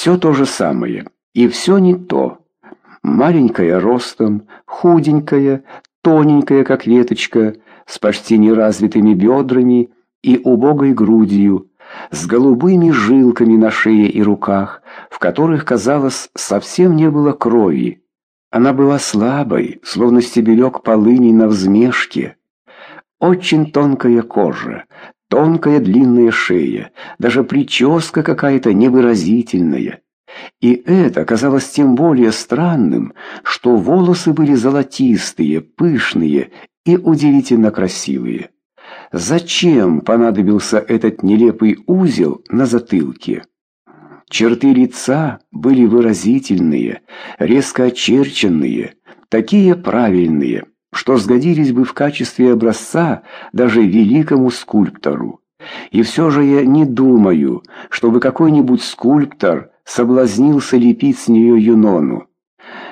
Все то же самое, и все не то. Маленькая ростом, худенькая, тоненькая, как веточка, с почти неразвитыми бедрами и убогой грудью, с голубыми жилками на шее и руках, в которых, казалось, совсем не было крови. Она была слабой, словно стебелек полыни на взмешке. Очень тонкая кожа, тонкая длинная шея, даже прическа какая-то невыразительная. И это казалось тем более странным, что волосы были золотистые, пышные и удивительно красивые. Зачем понадобился этот нелепый узел на затылке? Черты лица были выразительные, резко очерченные, такие правильные, что сгодились бы в качестве образца даже великому скульптору. И все же я не думаю, чтобы какой-нибудь скульптор соблазнился лепить с нее Юнону.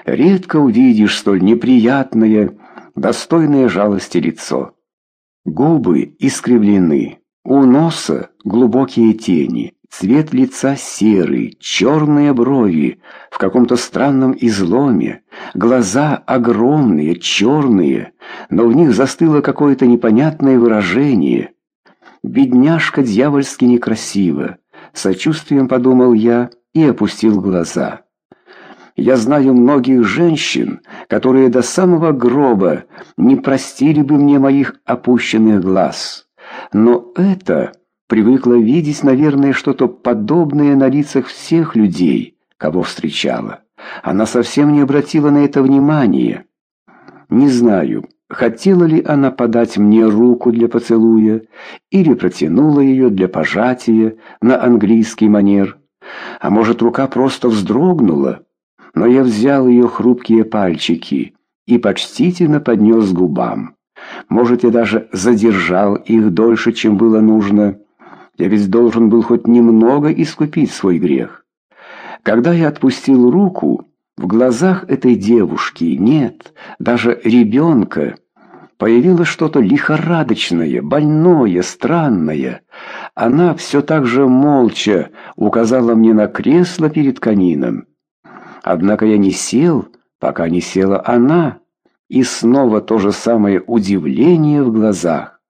Редко увидишь столь неприятное, достойное жалости лицо. Губы искривлены, у носа глубокие тени, цвет лица серый, черные брови в каком-то странном изломе, глаза огромные, черные, но в них застыло какое-то непонятное выражение. Бедняжка дьявольски некрасива, сочувствием подумал я и опустил глаза. Я знаю многих женщин, которые до самого гроба не простили бы мне моих опущенных глаз. Но это привыкла видеть, наверное, что-то подобное на лицах всех людей, кого встречала. Она совсем не обратила на это внимания. Не знаю, хотела ли она подать мне руку для поцелуя или протянула ее для пожатия на английский манер. А может, рука просто вздрогнула, но я взял ее хрупкие пальчики и почтительно поднес к губам. Может, я даже задержал их дольше, чем было нужно. Я ведь должен был хоть немного искупить свой грех. Когда я отпустил руку, в глазах этой девушки, нет, даже ребенка, появилось что-то лихорадочное, больное, странное. Она все так же молча указала мне на кресло перед камином. Однако я не сел, пока не села она, и снова то же самое удивление в глазах.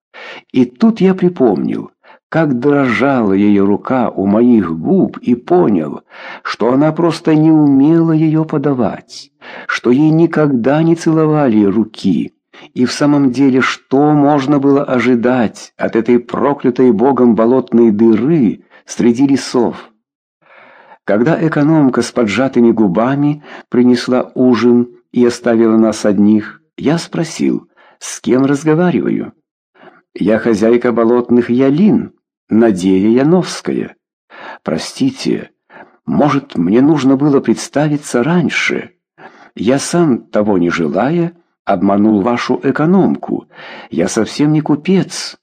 И тут я припомнил, как дрожала ее рука у моих губ и понял, что она просто не умела ее подавать, что ей никогда не целовали руки. И в самом деле, что можно было ожидать от этой проклятой богом болотной дыры среди лесов? Когда экономка с поджатыми губами принесла ужин и оставила нас одних, я спросил, с кем разговариваю. «Я хозяйка болотных ялин, Надея Яновская. Простите, может, мне нужно было представиться раньше. Я сам, того не желая, обманул вашу экономку. Я совсем не купец».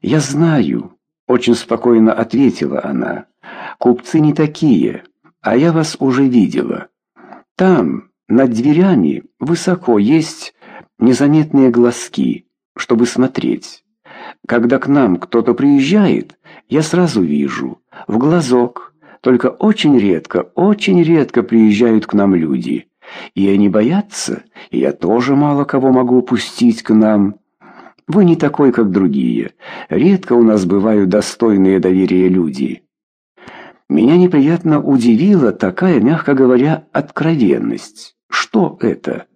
«Я знаю», — очень спокойно ответила она. Купцы не такие, а я вас уже видела. Там, над дверями, высоко есть незаметные глазки, чтобы смотреть. Когда к нам кто-то приезжает, я сразу вижу, в глазок. Только очень редко, очень редко приезжают к нам люди. И они боятся, и я тоже мало кого могу пустить к нам. Вы не такой, как другие. Редко у нас бывают достойные доверия люди. Меня неприятно удивила такая, мягко говоря, откровенность. Что это?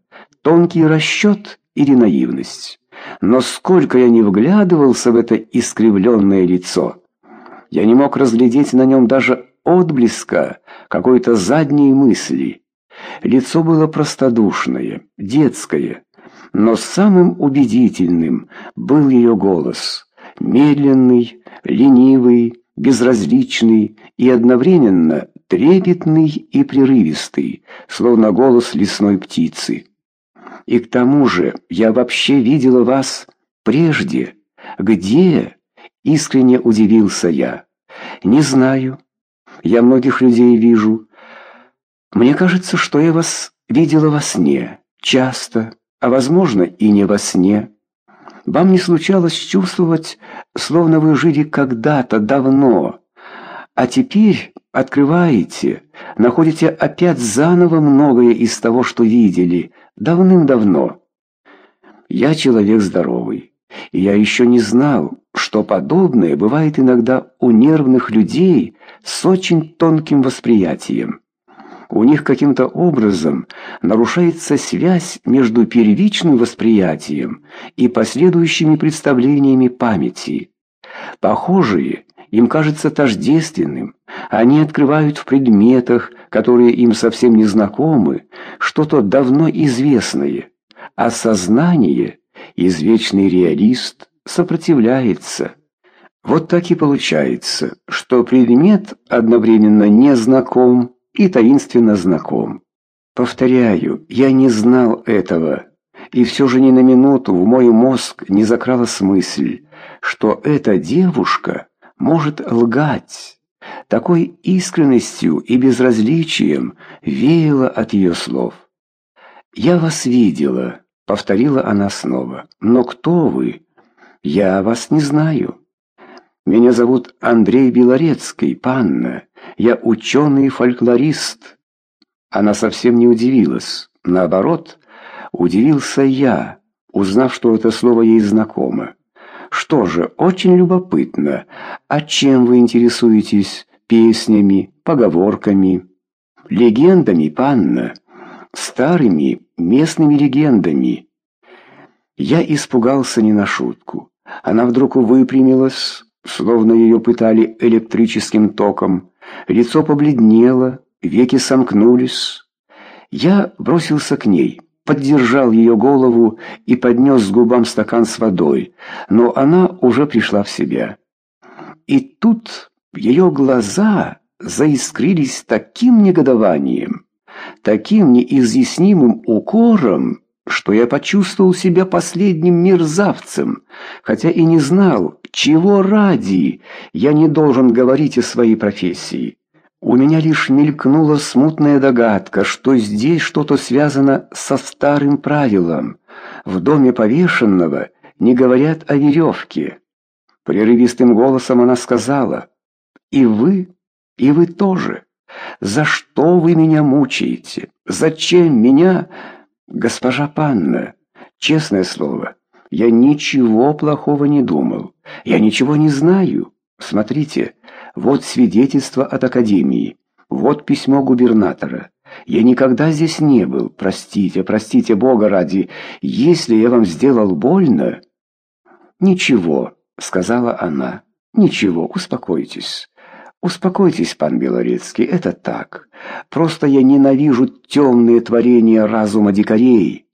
Тонкий расчет или наивность? Но сколько я не вглядывался в это искривленное лицо, я не мог разглядеть на нем даже отблеска какой-то задней мысли. Лицо было простодушное, детское, но самым убедительным был ее голос, медленный, ленивый, безразличный и одновременно трепетный и прерывистый, словно голос лесной птицы. И к тому же я вообще видела вас прежде. Где? Искренне удивился я. Не знаю. Я многих людей вижу. Мне кажется, что я вас видела во сне. Часто, а возможно и не во сне. Вам не случалось чувствовать, словно вы жили когда-то давно, а теперь открываете, находите опять заново многое из того, что видели давным-давно. Я человек здоровый, и я еще не знал, что подобное бывает иногда у нервных людей с очень тонким восприятием. У них каким-то образом нарушается связь между первичным восприятием и последующими представлениями памяти. Похожие им кажется тождественным, они открывают в предметах, которые им совсем не знакомы, что-то давно известное – а сознание, извечный реалист, сопротивляется. Вот так и получается, что предмет одновременно незнаком и таинственно знаком. Повторяю, я не знал этого, и все же ни на минуту в мой мозг не закралась мысль, что эта девушка может лгать. Такой искренностью и безразличием веяло от ее слов. «Я вас видела», — повторила она снова. «Но кто вы? Я вас не знаю. Меня зовут Андрей Белорецкий, панна. Я ученый-фольклорист». Она совсем не удивилась. Наоборот, удивился я, узнав, что это слово ей знакомо. «Что же, очень любопытно. А чем вы интересуетесь? Песнями, поговорками?» «Легендами, панна?» старыми местными легендами. Я испугался не на шутку. Она вдруг выпрямилась, словно ее пытали электрическим током. Лицо побледнело, веки сомкнулись. Я бросился к ней, поддержал ее голову и поднес к губам стакан с водой, но она уже пришла в себя. И тут ее глаза заискрились таким негодованием, таким неизъяснимым укором, что я почувствовал себя последним мерзавцем, хотя и не знал, чего ради я не должен говорить о своей профессии. У меня лишь мелькнула смутная догадка, что здесь что-то связано со старым правилом. В доме повешенного не говорят о веревке. Прерывистым голосом она сказала, «И вы, и вы тоже». За что вы меня мучаете? Зачем меня, госпожа Панна? Честное слово, я ничего плохого не думал. Я ничего не знаю. Смотрите, вот свидетельство от академии. Вот письмо губернатора. Я никогда здесь не был. Простите, простите Бога ради. Если я вам сделал больно... Ничего, сказала она. Ничего, успокойтесь. «Успокойтесь, пан Белорецкий, это так. Просто я ненавижу темные творения разума дикарей.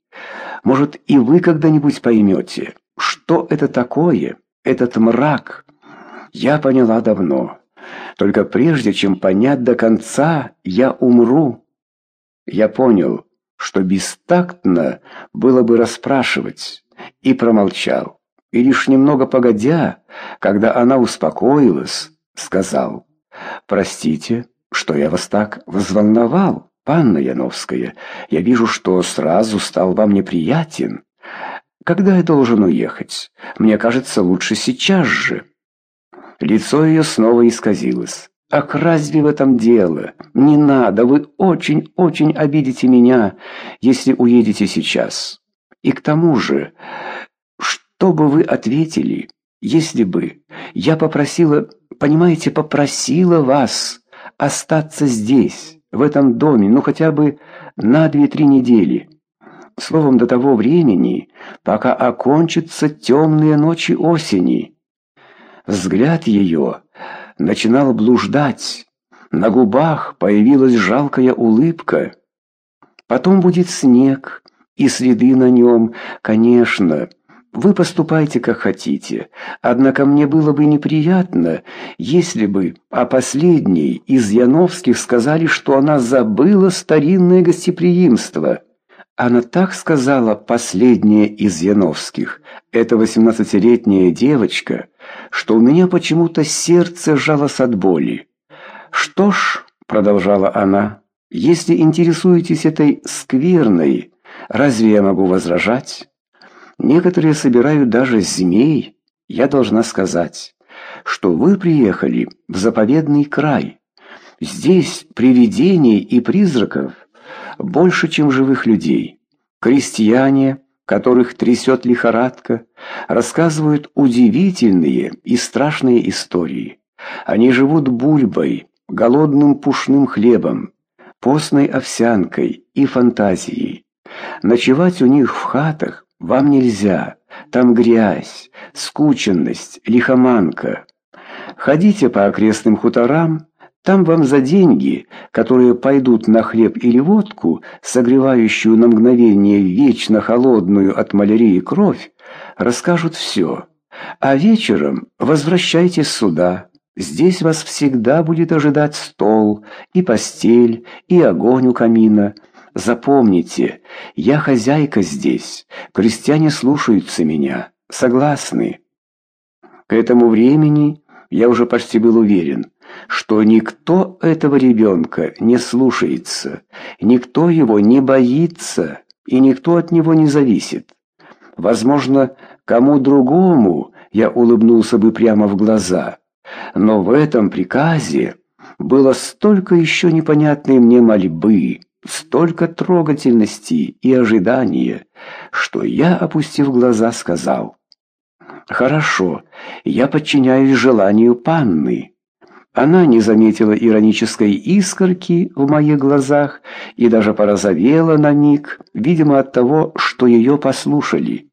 Может, и вы когда-нибудь поймете, что это такое, этот мрак. Я поняла давно. Только прежде, чем понять до конца, я умру». Я понял, что бестактно было бы расспрашивать, и промолчал. И лишь немного погодя, когда она успокоилась, сказал... «Простите, что я вас так взволновал, панна Яновская. Я вижу, что сразу стал вам неприятен. Когда я должен уехать? Мне кажется, лучше сейчас же». Лицо ее снова исказилось. «Ах, разве в этом дело? Не надо, вы очень-очень обидите меня, если уедете сейчас. И к тому же, что бы вы ответили, если бы я попросила понимаете, попросила вас остаться здесь, в этом доме, ну хотя бы на две-три недели. Словом, до того времени, пока окончатся темные ночи осени. Взгляд ее начинал блуждать, на губах появилась жалкая улыбка. Потом будет снег, и следы на нем, конечно, вы поступайте, как хотите. Однако мне было бы неприятно, если бы о последней из Яновских сказали, что она забыла старинное гостеприимство. Она так сказала, последняя из Яновских, эта восемнадцатилетняя девочка, что у меня почему-то сердце сжалось от боли. «Что ж», — продолжала она, — «если интересуетесь этой скверной, разве я могу возражать?» Некоторые собирают даже змей. Я должна сказать, что вы приехали в заповедный край. Здесь привидений и призраков больше, чем живых людей. Крестьяне, которых трясет лихорадка, рассказывают удивительные и страшные истории. Они живут бульбой, голодным пушным хлебом, постной овсянкой и фантазией. Ночевать у них в хатах вам нельзя, там грязь, скученность, лихоманка. Ходите по окрестным хуторам, там вам за деньги, которые пойдут на хлеб или водку, согревающую на мгновение вечно холодную от малярии кровь, расскажут все. А вечером возвращайтесь сюда. Здесь вас всегда будет ожидать стол, и постель, и огонь у камина. Запомните, я хозяйка здесь, крестьяне слушаются меня, согласны. К этому времени я уже почти был уверен, что никто этого ребенка не слушается, никто его не боится и никто от него не зависит. Возможно, кому другому я улыбнулся бы прямо в глаза, но в этом приказе было столько еще непонятной мне мольбы, столько трогательности и ожидания, что я, опустив глаза, сказал «Хорошо, я подчиняюсь желанию панны». Она не заметила иронической искорки в моих глазах и даже порозовела на миг, видимо, от того, что ее послушали.